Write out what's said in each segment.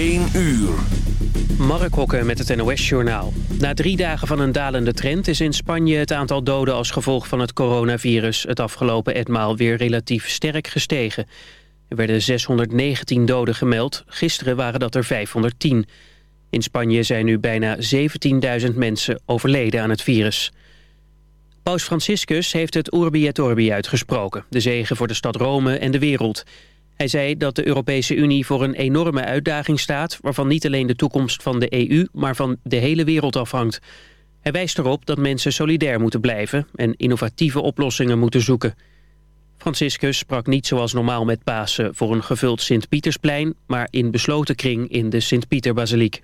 1 uur. Mark Hokken met het NOS-journaal. Na drie dagen van een dalende trend is in Spanje het aantal doden als gevolg van het coronavirus het afgelopen etmaal weer relatief sterk gestegen. Er werden 619 doden gemeld, gisteren waren dat er 510. In Spanje zijn nu bijna 17.000 mensen overleden aan het virus. Paus Franciscus heeft het Urbi et Orbi uitgesproken, de zegen voor de stad Rome en de wereld... Hij zei dat de Europese Unie voor een enorme uitdaging staat... waarvan niet alleen de toekomst van de EU, maar van de hele wereld afhangt. Hij wijst erop dat mensen solidair moeten blijven... en innovatieve oplossingen moeten zoeken. Franciscus sprak niet zoals normaal met Pasen voor een gevuld Sint-Pietersplein... maar in besloten kring in de Sint-Pieterbasiliek.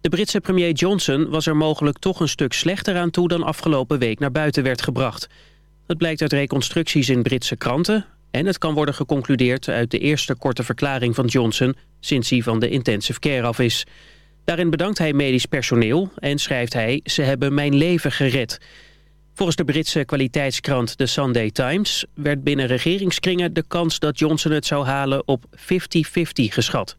De Britse premier Johnson was er mogelijk toch een stuk slechter aan toe... dan afgelopen week naar buiten werd gebracht. Dat blijkt uit reconstructies in Britse kranten... En het kan worden geconcludeerd uit de eerste korte verklaring van Johnson... sinds hij van de intensive care af is. Daarin bedankt hij medisch personeel en schrijft hij... ze hebben mijn leven gered. Volgens de Britse kwaliteitskrant The Sunday Times... werd binnen regeringskringen de kans dat Johnson het zou halen op 50-50 geschat.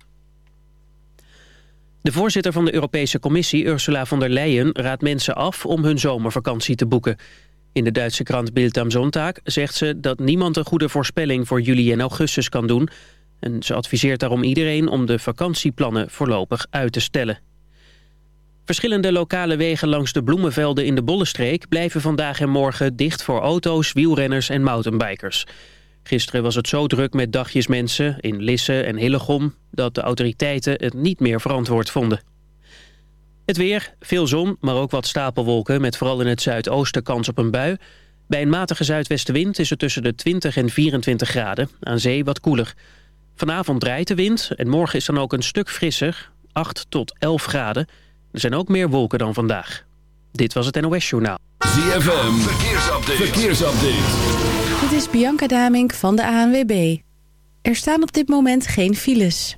De voorzitter van de Europese Commissie, Ursula von der Leyen... raadt mensen af om hun zomervakantie te boeken... In de Duitse krant Bild am Sonntag zegt ze dat niemand een goede voorspelling voor juli en augustus kan doen. En ze adviseert daarom iedereen om de vakantieplannen voorlopig uit te stellen. Verschillende lokale wegen langs de bloemenvelden in de Bollenstreek blijven vandaag en morgen dicht voor auto's, wielrenners en mountainbikers. Gisteren was het zo druk met dagjesmensen in Lisse en Hillegom dat de autoriteiten het niet meer verantwoord vonden. Het weer, veel zon, maar ook wat stapelwolken... met vooral in het zuidoosten kans op een bui. Bij een matige zuidwestenwind is het tussen de 20 en 24 graden. Aan zee wat koeler. Vanavond draait de wind en morgen is dan ook een stuk frisser. 8 tot 11 graden. Er zijn ook meer wolken dan vandaag. Dit was het NOS Journaal. ZFM, verkeersupdate. verkeersupdate. Dit is Bianca Damink van de ANWB. Er staan op dit moment geen files.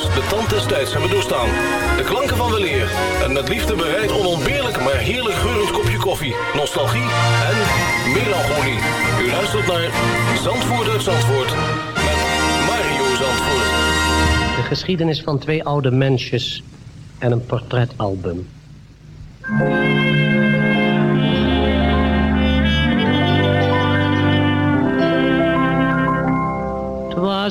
de tand des tijds hebben doorstaan. De klanken van weleer en met liefde bereid onontbeerlijk maar heerlijk geurend kopje koffie, nostalgie en melancholie. U luistert naar Zandvoort uit Zandvoort met Mario Zandvoort. De geschiedenis van twee oude mensjes en een portretalbum.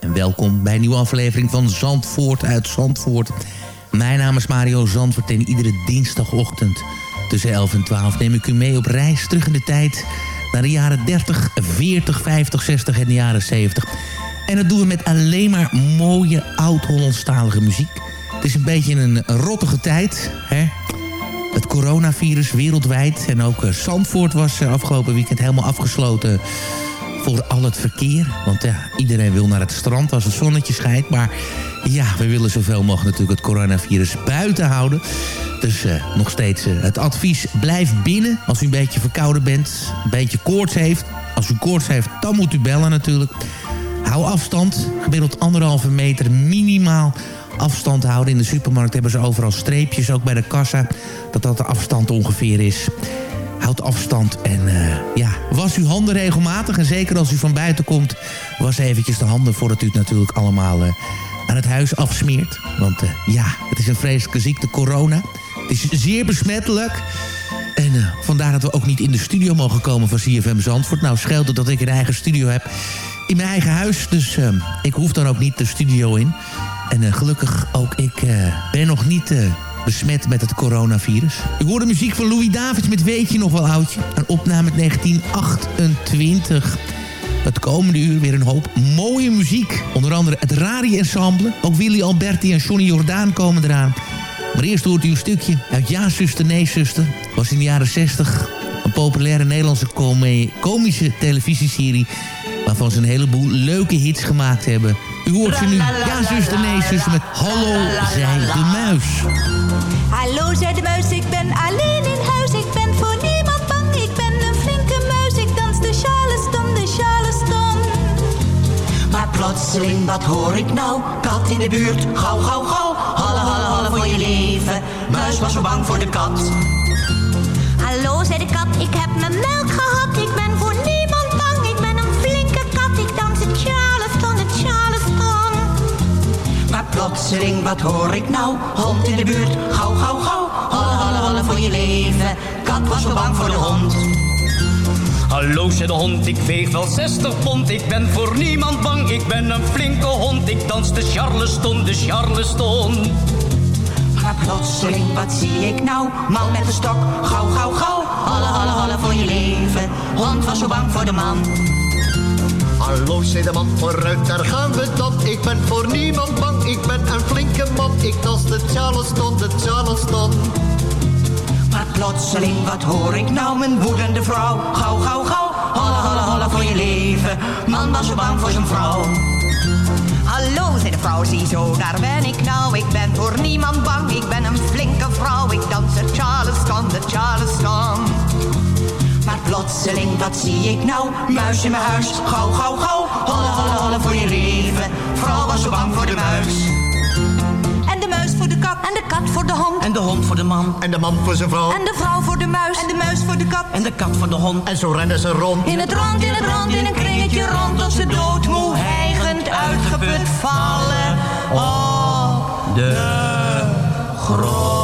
en welkom bij een nieuwe aflevering van Zandvoort uit Zandvoort. Mijn naam is Mario Zandvoort en iedere dinsdagochtend tussen 11 en 12 neem ik u mee op reis terug in de tijd naar de jaren 30, 40, 50, 60 en de jaren 70. En dat doen we met alleen maar mooie oud-Hollandstalige muziek. Het is een beetje een rottige tijd, hè? Het coronavirus wereldwijd en ook eh, Zandvoort was eh, afgelopen weekend helemaal afgesloten voor al het verkeer. Want ja, iedereen wil naar het strand als het zonnetje schijnt. Maar ja, we willen zoveel mogelijk natuurlijk het coronavirus buiten houden. Dus eh, nog steeds eh, het advies, blijf binnen als u een beetje verkouden bent. Een beetje koorts heeft. Als u koorts heeft, dan moet u bellen natuurlijk. Hou afstand, gemiddeld anderhalve meter minimaal afstand houden. In de supermarkt hebben ze overal streepjes, ook bij de kassa, dat dat de afstand ongeveer is. Houd afstand en eh, ja, was uw handen regelmatig. En zeker als u van buiten komt, was eventjes de handen voordat u het natuurlijk allemaal eh, aan het huis afsmeert. Want eh, ja, het is een vreselijke ziekte, corona. Het is zeer besmettelijk. En vandaar dat we ook niet in de studio mogen komen van CFM Zandvoort. Nou scheelt het dat ik een eigen studio heb in mijn eigen huis. Dus eh, ik hoef dan ook niet de studio in. En gelukkig ook ik ben nog niet besmet met het coronavirus. U hoorde muziek van Louis Davids met Weet je nog wel oudje? Een opname uit 1928. Het komende uur weer een hoop mooie muziek. Onder andere het Rari Ensemble. Ook Willy Alberti en Johnny Jordaan komen eraan. Maar eerst hoort u een stukje uit Ja, zuster, nee, zuster. Was in de jaren 60 een populaire Nederlandse komische televisieserie... waarvan ze een heleboel leuke hits gemaakt hebben. U hoort ze nu. Ja, zuster, nee, zuster met Hallo, zij de muis. Hallo zei de muis, ik ben alleen in huis. Ik ben voor niemand bang, ik ben een flinke muis. Ik dans de charleston, de charleston. Maar plotseling, wat hoor ik nou? Kat in de buurt, gauw, gauw, gauw. Halle, halle, halle voor je leven. Muis was zo bang voor de kat. Hallo, zei de kat, ik heb mijn melk plotseling, wat hoor ik nou? Hond in de buurt, gauw, gauw, gauw. Halle, halle, halle voor je leven. Kat was zo bang voor de hond. Hallo, zei de hond, ik weeg wel 60 pond. Ik ben voor niemand bang, ik ben een flinke hond. Ik dans de charleston, de charleston. Maar plotseling, wat zie ik nou? Man met een stok, gauw, gauw, gauw. Halle, halle, halle voor je leven. Hond was zo bang voor de man. Hallo, zei de man, vooruit, daar gaan we dan. Ik ben voor niemand bang, ik ben een flinke man. Ik dans de Charleston, de Charleston. Maar plotseling, wat hoor ik nou? Mijn woedende vrouw. Gauw, gauw, gauw. Halle, halle, halle voor je leven. Man was zo bang voor zijn vrouw. Hallo, zei de vrouw, ziezo, daar ben ik nou. Ik ben voor niemand bang, ik ben een plotseling, wat zie ik nou? Muis in mijn huis. Gauw, gauw, gauw. Halle, halle, halle voor je leven. Vrouw was zo bang voor de muis. En de muis voor de kat, en de kat voor de hond. En de hond voor de man. En de man voor zijn vrouw. En de vrouw voor de muis, en de muis voor de kat. En de kat voor de hond. En zo rennen ze rond. In het rond, in het rond, in een kringetje rond. Tot ze doodmoe, hijgend, uitgeput vallen. Op de grond.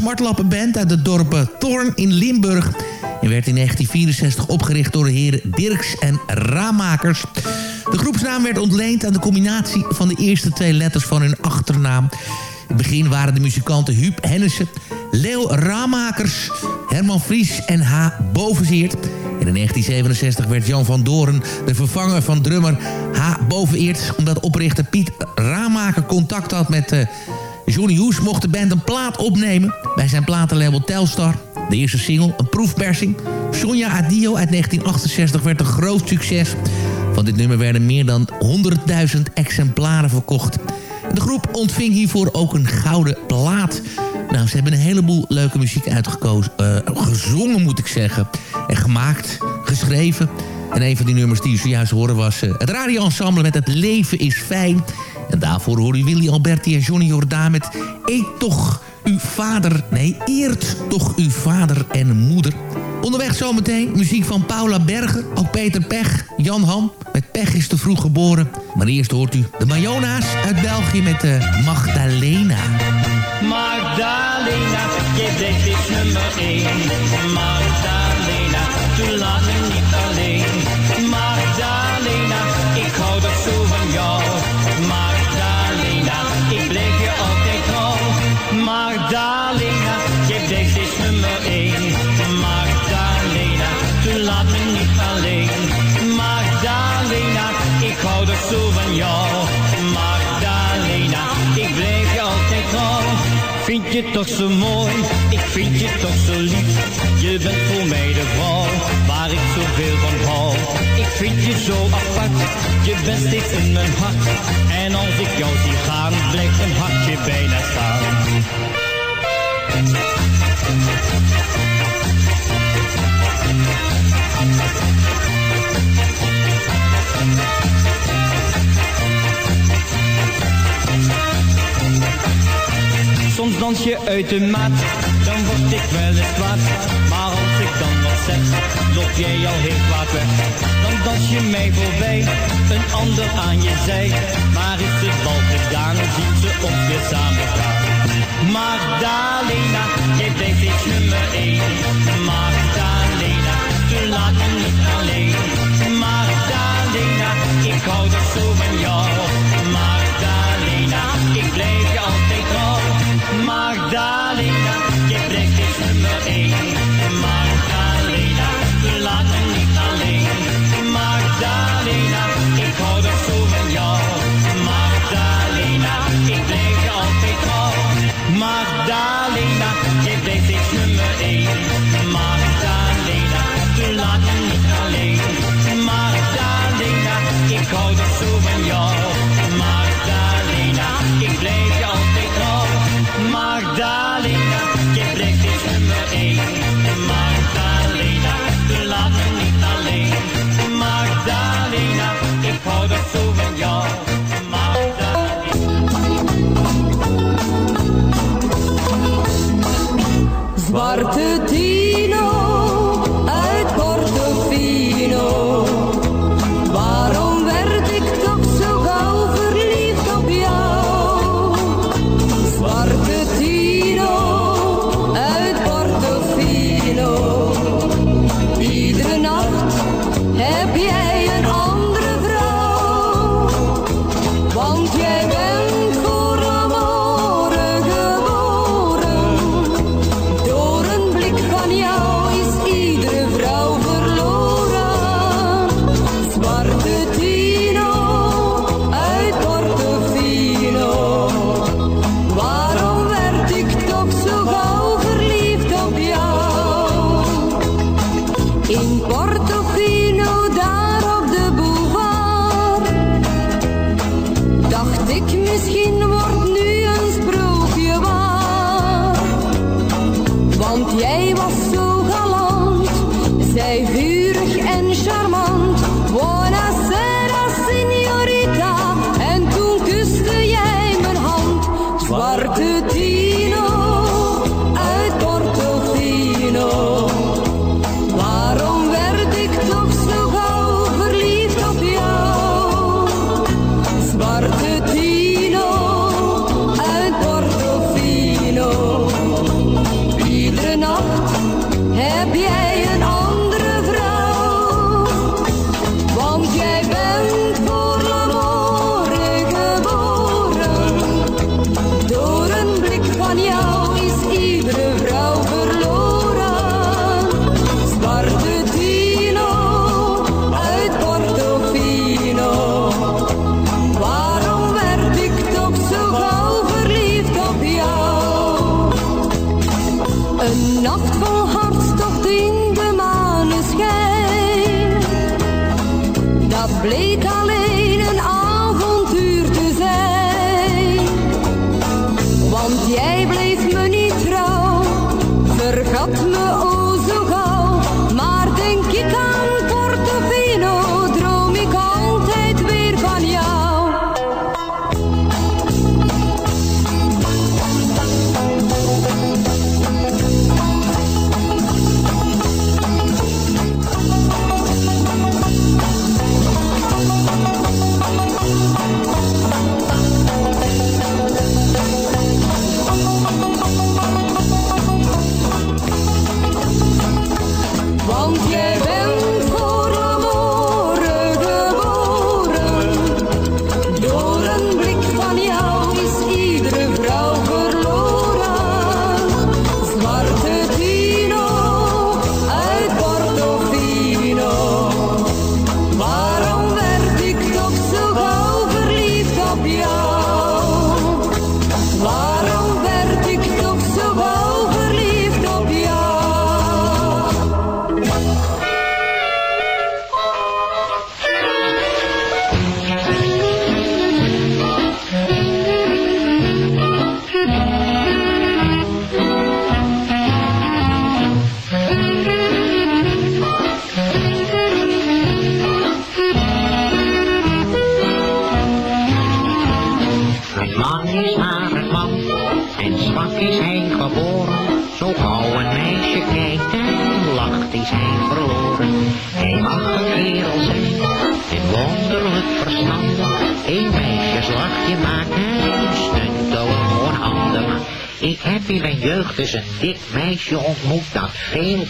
Smartlappenband uit het dorp Thorn in Limburg... en werd in 1964 opgericht door de heren Dirks en Ramakers. De groepsnaam werd ontleend aan de combinatie van de eerste twee letters van hun achternaam. In het begin waren de muzikanten Huub Hennissen, Leo Ramakers, Herman Vries en H. Bovenzeert... En in 1967 werd Jan van Doren de vervanger van drummer H. Boveneert... omdat oprichter Piet Ramaker contact had met uh, Johnny Hoes... mocht de band een plaat opnemen bij zijn platenlabel Telstar. De eerste single, een proefpersing, Sonja Adio uit 1968... werd een groot succes. Van dit nummer werden meer dan 100.000 exemplaren verkocht. De groep ontving hiervoor ook een gouden plaat... Nou, ze hebben een heleboel leuke muziek uitgekozen. Uh, gezongen, moet ik zeggen. En gemaakt, geschreven. En een van die nummers die u zojuist horen was... Uh, het radioensemble met Het Leven is Fijn. En daarvoor hoor u Willy Alberti en Johnny Jordaan met Eet toch uw vader, nee, eert toch uw vader en moeder. Onderweg zometeen muziek van Paula Berger, ook Peter Pech, Jan Ham. Met Pech is te vroeg geboren. Maar eerst hoort u de Mayona's uit België met de Magdalena. Magdalena, je bent is nummer 1. Toch zo mooi, ik vind je toch zo lief. Je bent voor mij de vrouw, waar ik zoveel van hou. Ik vind je zo apart, je bent steeds in mijn hart. En als ik jou zie gaan, blijft een hartje bijna staan. Dans je uit de maat, dan word ik wel eens kwaad. Maar als ik dan wat zeg, loop jij al heel kwaad weg. Dan dans je mij voorbij, een ander aan je zij. Maar is het bal gedaan, zien ze ons weer samen gaan. Magdalena, jij blijft steeds nummer één. Magdalena, jij was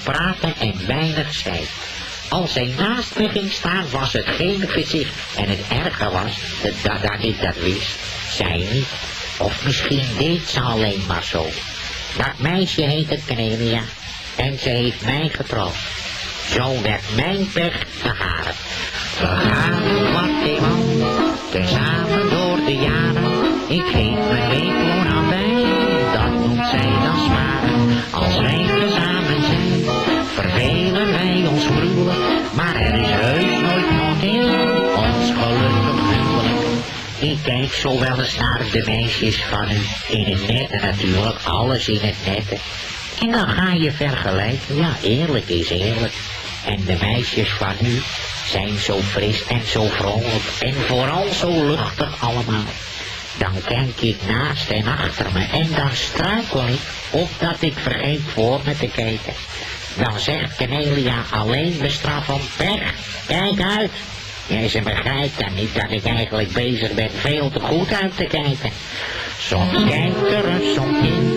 praatte en weinig zei. Als zij naast me ging staan was het geen gezicht. En het erge was dat, dat ik dat wist. Zij niet. Of misschien deed ze alleen maar zo. Dat meisje heette Cornelia. En ze heeft mij getrouwd. Zo werd mijn pech de haren. We gaan wat. Tezamen door de jaren. Ik geef Ik zo wel eens naar de meisjes van u. In het net natuurlijk, alles in het nette. En dan ga je vergelijken, ja eerlijk is eerlijk. En de meisjes van nu zijn zo fris en zo vrolijk en vooral zo luchtig allemaal. Dan kijk ik naast en achter me en dan struikel ik of dat ik vergeet voor me te kijken. Dan zegt Cornelia alleen bestraffend weg, kijk uit. Ja, ze begrijpt dan niet dat ik eigenlijk bezig ben veel te goed uit te kijken. Soms kijkt er een in,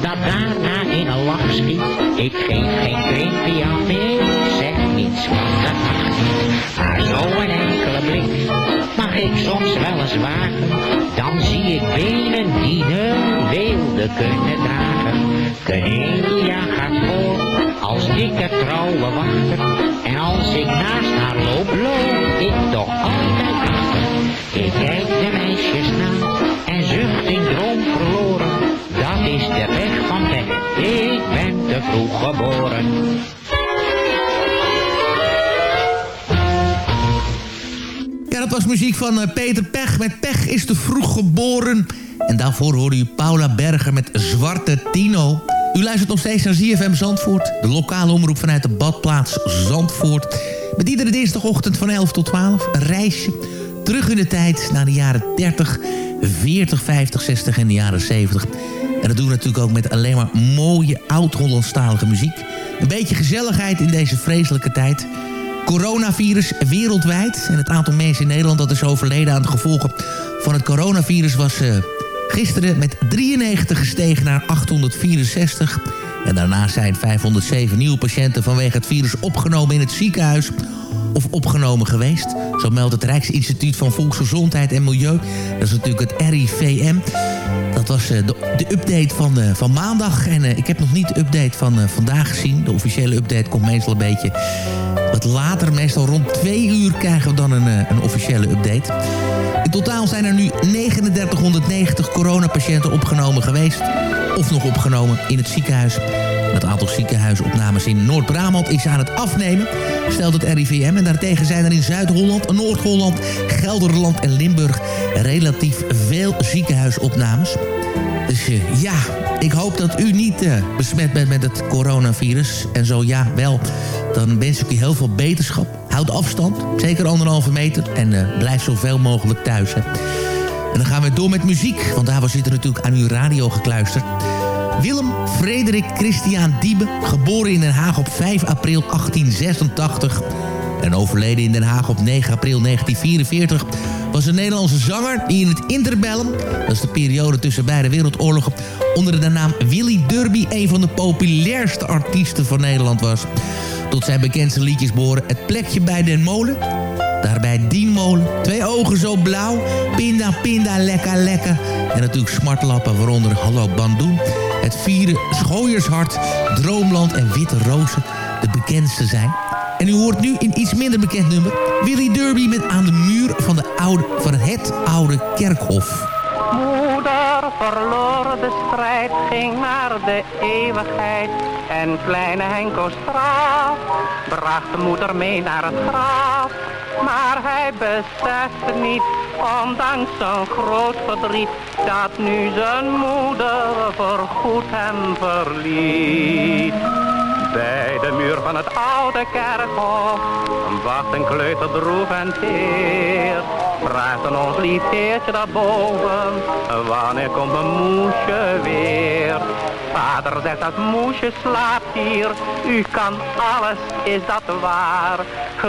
dat daarna in een lach schiet. Ik geef geen krimpje aan meer, zeg niets van dat mag niet. Maar zo een enkele blik mag ik soms wel eens wagen. Dan zie ik benen die hun weelde kunnen dragen. Cornelia gaat voor als dikke trouwe wachter. En als ik naast haar loop, loop ik toch altijd achter. Ik kijk de meisjes na en zucht in droom verloren. Dat is de weg van weg, ik ben te vroeg geboren. Ja, dat was muziek van eh, Peter Pech met Pech is te vroeg geboren. En daarvoor hoorde u Paula Berger met Zwarte Tino. U luistert nog steeds naar ZFM Zandvoort. De lokale omroep vanuit de badplaats Zandvoort. Met iedere dinsdagochtend van 11 tot 12 een reisje terug in de tijd naar de jaren 30, 40, 50, 60 en de jaren 70. En dat doen we natuurlijk ook met alleen maar mooie oud-Hollandstalige muziek. Een beetje gezelligheid in deze vreselijke tijd. Coronavirus wereldwijd. En het aantal mensen in Nederland dat is overleden aan de gevolgen van het coronavirus was uh, gisteren met 93 gestegen naar 864. En daarna zijn 507 nieuwe patiënten vanwege het virus opgenomen in het ziekenhuis of opgenomen geweest. Zo meldt het Rijksinstituut van Volksgezondheid en Milieu. Dat is natuurlijk het RIVM. Dat was uh, de, de, update van, uh, van maandag. En uh, ik heb nog niet de update van vandaag gezien. De officiële update komt meestal een beetje wat later. Meestal rond twee uur krijgen we dan een, een officiële update. In totaal zijn er nu 3990 coronapatiënten opgenomen geweest. Of nog opgenomen in het ziekenhuis. Het aantal ziekenhuisopnames in Noord-Brabant is aan het afnemen, stelt het RIVM. En daartegen zijn er in Zuid-Holland, Noord-Holland, Gelderland en Limburg relatief veel ziekenhuisopnames. Dus ja, ik hoop dat u niet uh, besmet bent met het coronavirus. En zo ja, wel, dan wens ik u heel veel beterschap. Houd afstand, zeker anderhalve meter. En uh, blijf zoveel mogelijk thuis. En dan gaan we door met muziek, want daar zit er natuurlijk aan uw radio gekluisterd. Willem Frederik Christian Diebe, geboren in Den Haag op 5 april 1886... en overleden in Den Haag op 9 april 1944... was een Nederlandse zanger die in het interbellum... dat is de periode tussen beide wereldoorlogen... onder de naam Willy Derby een van de populairste artiesten van Nederland was. Tot zijn bekendste liedjes behoren Het plekje bij Den Molen... Daarbij Dienmolen, Twee ogen zo blauw, Pinda Pinda lekker lekker... en natuurlijk smartlappen waaronder Hallo Bandoen... Het vierde Schooiershart, Droomland en Witte Rozen de bekendste zijn. En u hoort nu in iets minder bekend nummer... Willy Derby met Aan de muur van, de oude, van het oude kerkhof. Moeder verloor de strijd, ging naar de eeuwigheid. En kleine Henko Straat bracht de moeder mee naar het graf. Maar hij besefte niet, ondanks zijn groot verdriet, dat nu zijn moeder voorgoed hem verliet. Bij de muur van het oude kerkhof wacht een kleuter droef en teer. Vraagt ons lief heertje daarboven, wanneer komt mijn moesje weer? Vader zegt dat moesje slaapt hier, u kan alles, is dat waar?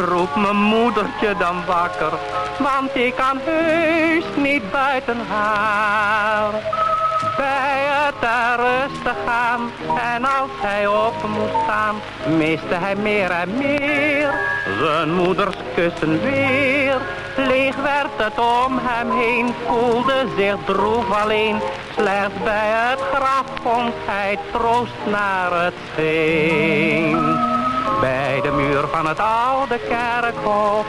Roep mijn moedertje dan wakker, want ik kan heus niet buiten haar het rust te gaan. En als hij op moest staan, miste hij meer en meer. Zijn moeders kussen weer, leeg werd het om hem heen. Voelde zich droef alleen, slechts bij het graf vond hij troost naar het scheen. Bij de muur van het oude kerkhof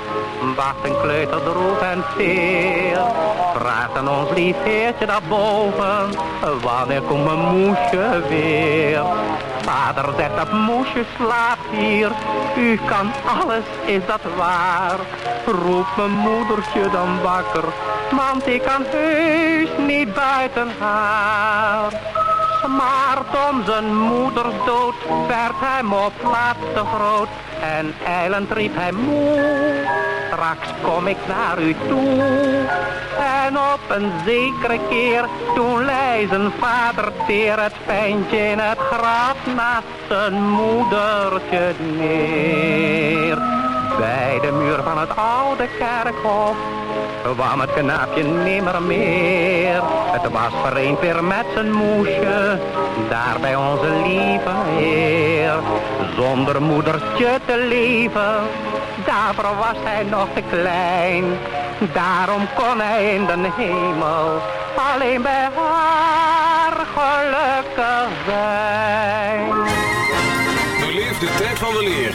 wacht een kleuter droef en teer. Vraagt aan ons lief heertje daarboven, wanneer komt mijn moesje weer? Vader zegt dat moesje slaapt hier, u kan alles, is dat waar? Roep mijn moedertje dan wakker, want ik kan heus niet buiten haar. Smaart om zijn moeders dood werd hem op laatste groot. En eilend riep hij moe, straks kom ik naar u toe. En op een zekere keer, toen lei zijn vader teer het pijntje in het graf naast zijn moedertje neer. Bij de muur van het oude kerkhof kwam het knaapje nimmer meer. Het was vereend weer met zijn moesje, daar bij onze lieve Heer. Zonder moedertje te leven, daarvoor was hij nog te klein. Daarom kon hij in de hemel alleen bij haar gelukkig zijn. De tijd van de leer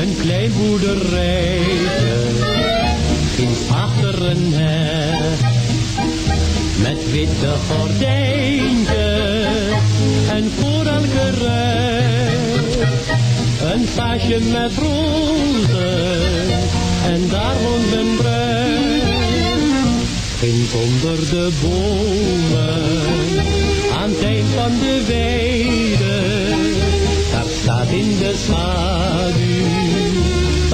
een klein boerderijtje, ginds achter een. Met witte gordijntjes en voor elke een vaasje met rozen en daar woont bruid. Ginds onder de bomen, aan het eind van de weide, in de schaduw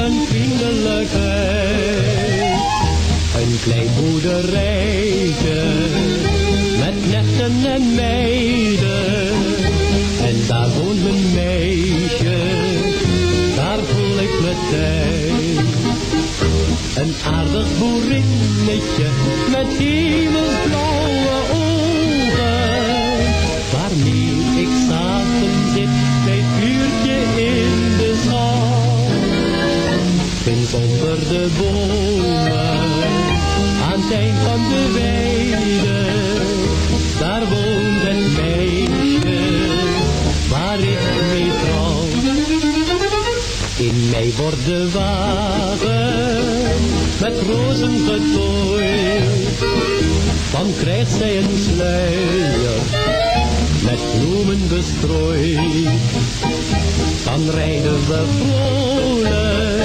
een vriendelijkheid. Een klein boerderijtje, met knechten en meiden, en daar woont mijn meisje, daar voel ik me thuis. Een aardig boerinnetje met hemelsblauwe de bomen, aan het eind van de weide. Daar woont een meisje, waar ik mee trouw. In mij wordt de wagen met rozen getooid. Dan krijgt zij een sluier met bloemen bestrooid. Dan rijden we vrolijk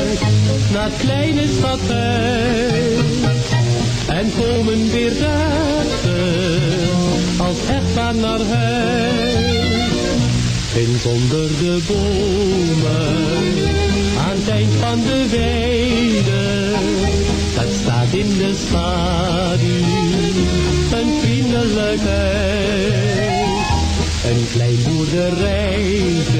naar het kleine stadhuis. En komen weer dertig als echtpaar naar huis. Ginds onder de bomen, aan het eind van de weide, dat staat in de schaduw, een vriendelijkheid. Een klein boerderijtje,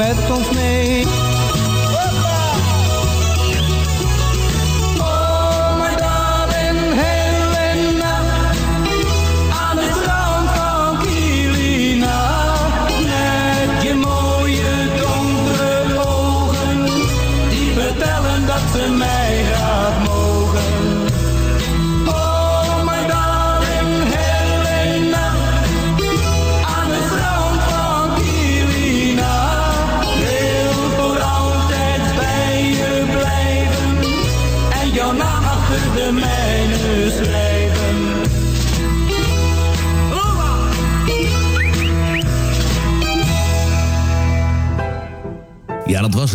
met ons mee.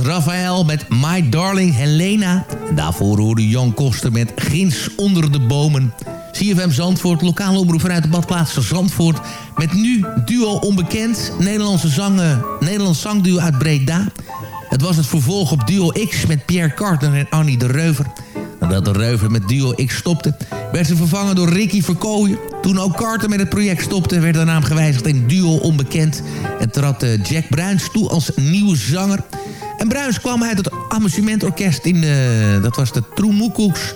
Raphaël met My Darling Helena. En daarvoor hoorde Jan Koster met Gins onder de bomen. CFM Zandvoort, lokale omroep vanuit de badplaats Zandvoort. Met nu duo onbekend, Nederlandse zangen, Nederlands zangduo uit Breda. Het was het vervolg op Duo X met Pierre Carter en Annie de Reuver. Nadat de Reuver met Duo X stopte, werd ze vervangen door Ricky Verkooyen. Toen ook Carter met het project stopte, werd de naam gewijzigd in Duo Onbekend. En trad eh, Jack Bruins toe als nieuwe zanger. En Bruins kwam uit het amusementorkest in de... Dat was de Troemoekoeks.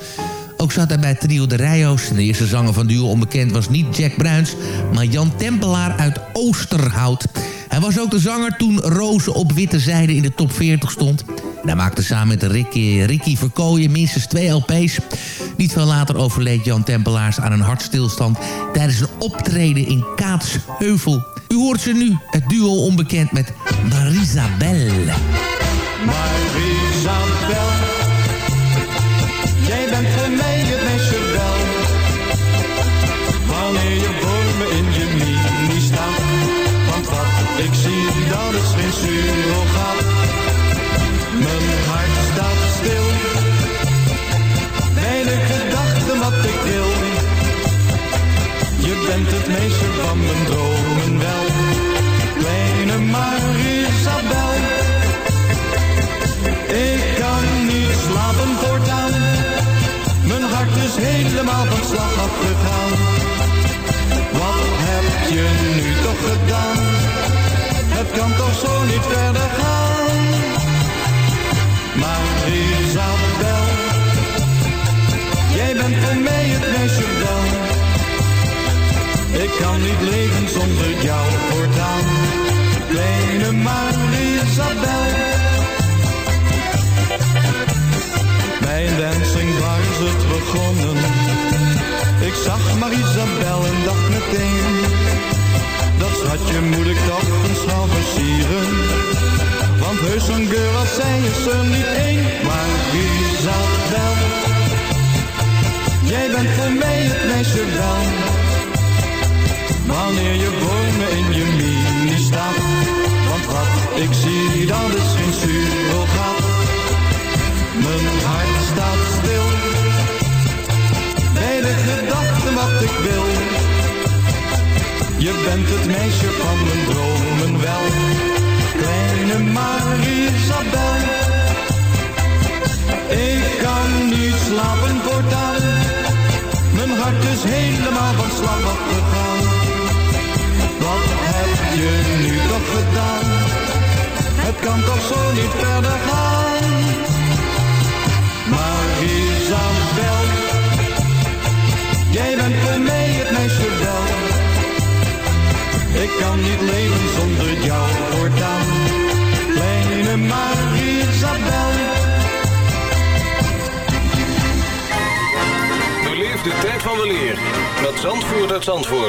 Ook zat hij bij Trio de Rijo's. De eerste zanger van Duo Onbekend was niet Jack Bruins... maar Jan Tempelaar uit Oosterhout. Hij was ook de zanger toen Rozen op Witte Zijde in de top 40 stond. En hij maakte samen met Ricky, Ricky Verkooyen minstens twee LP's. Niet veel later overleed Jan Tempelaars aan een hartstilstand... tijdens een optreden in Kaatsheuvel. U hoort ze nu, het duo onbekend met Marisabel. Marisabel, jij bent voor mij het meisje wel. Wanneer je voor me in je mini staat, want wat ik zie, dat is geen surrogaat. Wat heb je nu toch gedaan? Het kan toch zo niet verder gaan. Maar Isabel, jij bent voor mij het meisje wel. Ik kan niet leven zonder jou voortaan. Kleine Marisabel. Bij een dancing is het begonnen. Dat schatje moet ik toch eens gaan versieren. Want heus een girl als zij is er niet één. Maar Isabel, jij bent voor mij het meisje wel. Wanneer je voor me in je mini staat. Want wat ik zie, dat is geen surrogaat. Mijn hart staat stil. Bij de gedachte wat ik wil. Je bent het meisje van mijn dromen wel. Kleine Marisabel. Ik kan niet slapen voortaan. Mijn hart is helemaal van slag afgegaan. Wat heb je nu toch gedaan? Het kan toch zo niet verder gaan. Maar Isabel, jij bent voor mij het meisje wel. Ik kan niet leven zonder jou voortaan. Kleine Marisabel. Beleef de tijd van de leer met Zandvoort uit Zandvoort.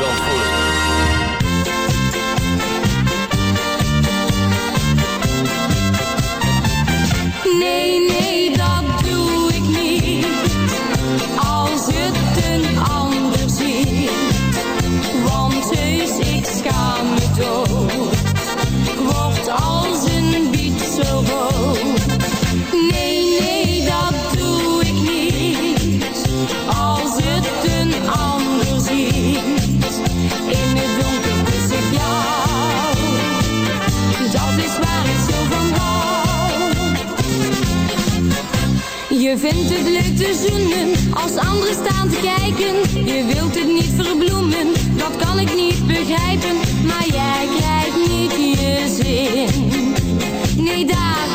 Zandvoort. Nee, nee, Je vindt het leuk te zoenen als anderen staan te kijken. Je wilt het niet verbloemen, dat kan ik niet begrijpen. Maar jij krijgt niet je zin. Nee, daar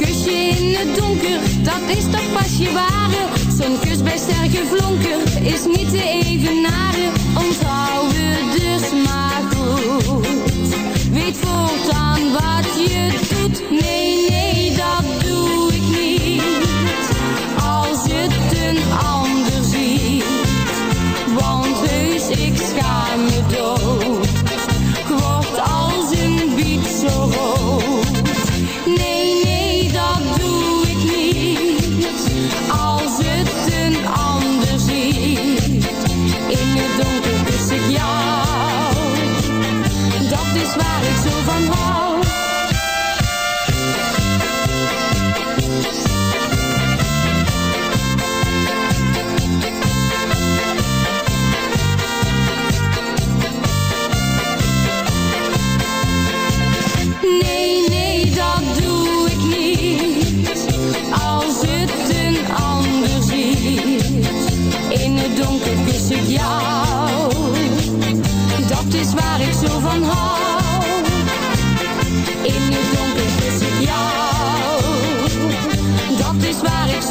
kusje in het donker, dat is toch pas je ware. Zo'n kus bij sterke vonker is niet te evenaren. Onthoud het dus maar goed. Weet voortaan wat je doet. Nee,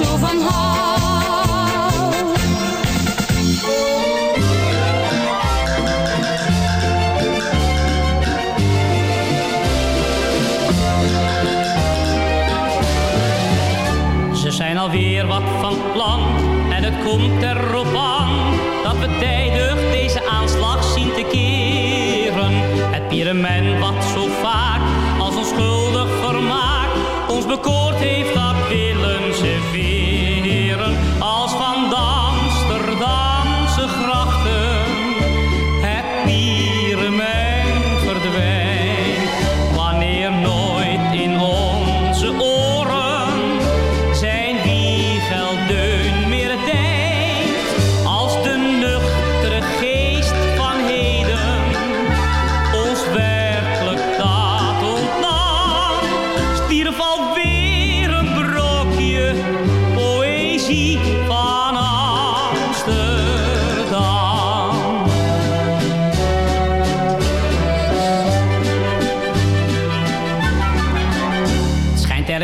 zo van hou. Ze zijn alweer wat van plan en het komt erop aan dat we tijdig deze aanslag zien te keren. Het pyramid wat zo vaak als onschuldig vermaak ons bekoord heeft, dat willen ze weren.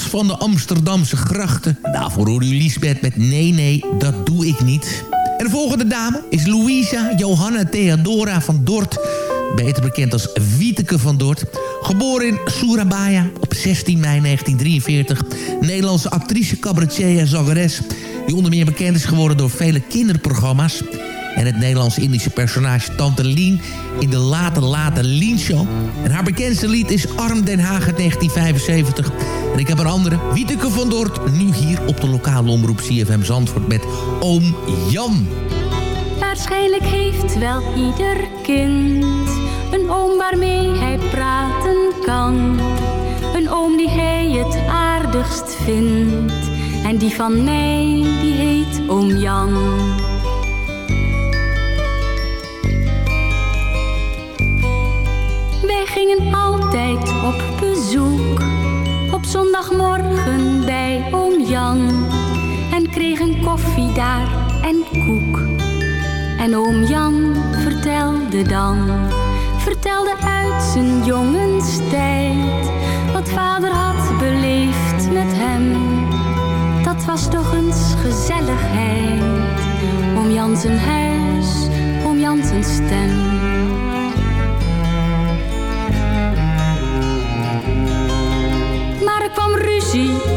van de Amsterdamse grachten. En daarvoor hoorde u Lisbeth met Nee, nee, dat doe ik niet. En de volgende dame is Louisa Johanna Theodora van Dort. Beter bekend als Wieteke van Dort. Geboren in Surabaya op 16 mei 1943. Nederlandse actrice, cabaretier en zangeres. Die onder meer bekend is geworden door vele kinderprogramma's en het Nederlands-Indische personage Tante Lien in de Late Late Lien Show. En haar bekendste lied is Arm Den Haag uit 1975. En ik heb een andere, Wieteke van Dort, nu hier op de lokale omroep CFM Zandvoort met Oom Jan. Waarschijnlijk heeft wel ieder kind een oom waarmee hij praten kan. Een oom die hij het aardigst vindt. En die van mij, die heet oom Jan. Gingen altijd op bezoek. Op zondagmorgen bij oom Jan. En kregen koffie daar en koek. En oom Jan vertelde dan, vertelde uit zijn jongenstijd, wat vader had beleefd met hem. Dat was toch eens gezelligheid, oom Jan zijn huis, oom Jan zijn stem.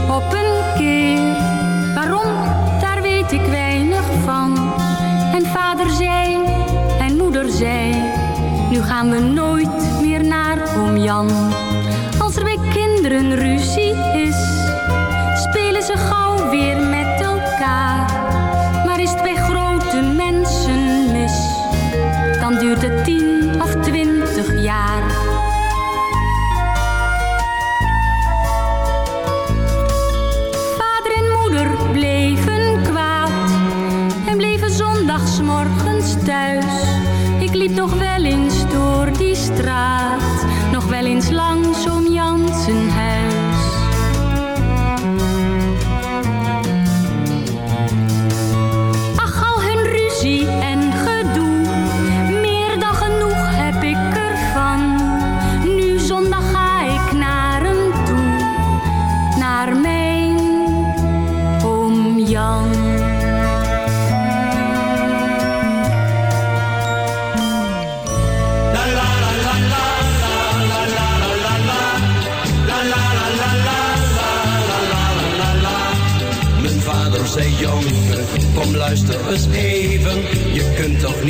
Op een keer, waarom, daar weet ik weinig van. En vader zei en moeder zei, nu gaan we nooit meer naar oom Jan. Als er bij kinderen ruzie is, spelen ze gauw weer met elkaar. Maar is het bij grote mensen mis, dan duurt het tien nog wel eens door die straat, nog wel eens langs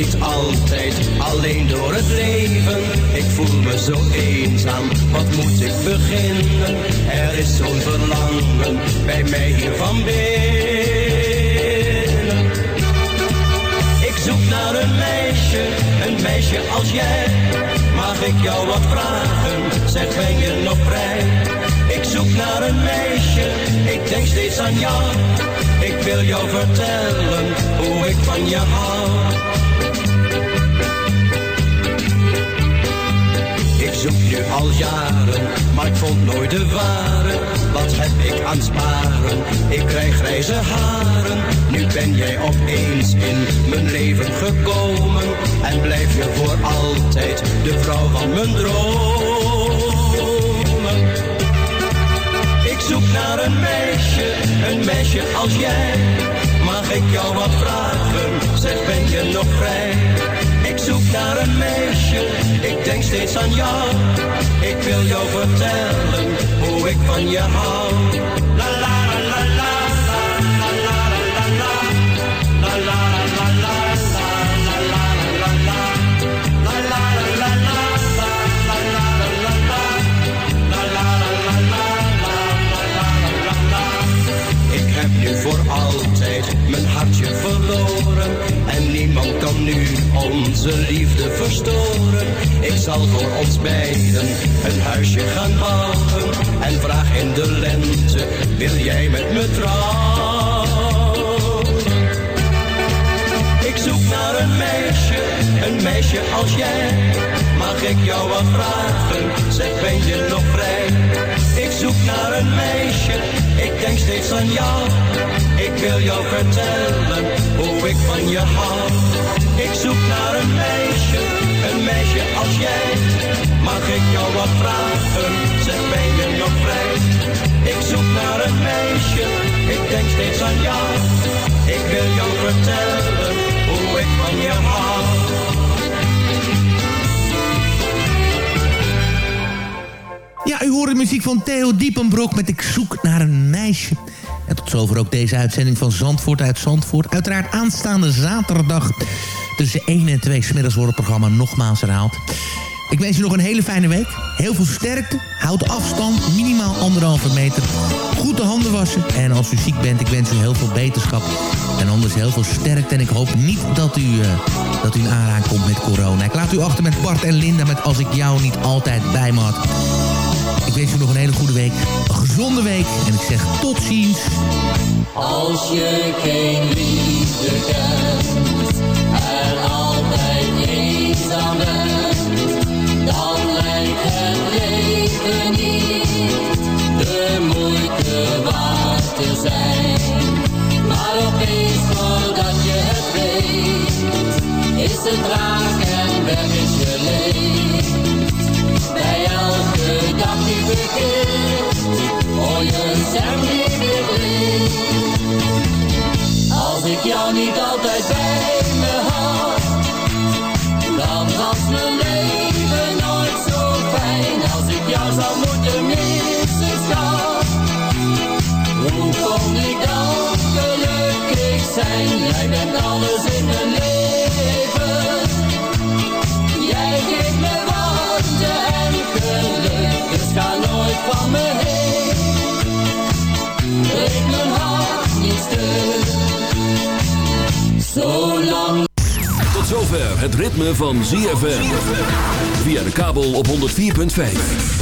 niet altijd alleen door het leven. Ik voel me zo eenzaam, wat moet ik beginnen? Er is zo'n verlangen bij mij hier van binnen. Ik zoek naar een meisje, een meisje als jij. Mag ik jou wat vragen? Zeg, ben je nog vrij? Ik zoek naar een meisje, ik denk steeds aan jou. Ik wil jou vertellen hoe ik van je hou. Je al jaren, maar ik vond nooit de ware. Wat heb ik aan sparen? Ik krijg grijze haren. Nu ben jij opeens in mijn leven gekomen. En blijf je voor altijd de vrouw van mijn dromen. Ik zoek naar een meisje, een meisje als jij. Mag ik jou wat vragen? Zeg, ben je nog vrij? zoek naar een meisje, ik denk steeds aan jou. Ik wil jou vertellen hoe ik van je hou. La la la la la, la la la la la, la la la Ik heb nu voor altijd mijn hartje verloren en niemand kan nu onze liefde verstoren. Ik zal voor ons beiden een huisje gaan bouwen en vraag in de lente, wil jij met me trouwen? Ik zoek naar een meisje, een meisje als jij. Mag ik jou wat vragen? Zeg, ben je nog vrij? Ik zoek naar een meisje, ik denk steeds aan jou. Ik wil jou vertellen hoe ik van je hou. Ik zoek naar een meisje, een meisje als jij. Mag ik jou wat vragen, zeg ben je nog vrij? Ik zoek naar een meisje, ik denk steeds aan jou. Ik wil jou vertellen hoe ik van je hou. Ja, u hoort de muziek van Theo Diepenbrok met Ik zoek naar een meisje. En tot zover ook deze uitzending van Zandvoort uit Zandvoort. Uiteraard aanstaande zaterdag tussen 1 en 2 smiddags wordt het programma nogmaals herhaald. Ik wens je nog een hele fijne week. Heel veel sterkte. Houd afstand. Minimaal anderhalve meter. Goed de handen wassen. En als u ziek bent, ik wens u heel veel beterschap. En anders heel veel sterkte. En ik hoop niet dat u, uh, dat u in aanraking komt met corona. Ik laat u achter met Bart en Linda met Als ik jou niet altijd bij me had. Ik wens u nog een hele goede week. Een gezonde week. En ik zeg tot ziens. Als je geen liefde kent en altijd eenzaam bent, dan lijkt het leven niet de moeite waard te zijn. Maar opeens voordat je het weet, is het raak en weg is je leed. Bij elke dag die verkeert, hoor je stem weer klinkt. Als ik jou niet altijd bij me had, Als ik jou zou moeten missen, schat, hoe kon ik dan gelukkig zijn? Jij bent alles in mijn leven. Jij geeft me warmte en geluk, dus ga nooit van me heen. Breek mijn hart niet stuk, zolang. Tot zover het ritme van ZFM. Via de kabel op 104.5.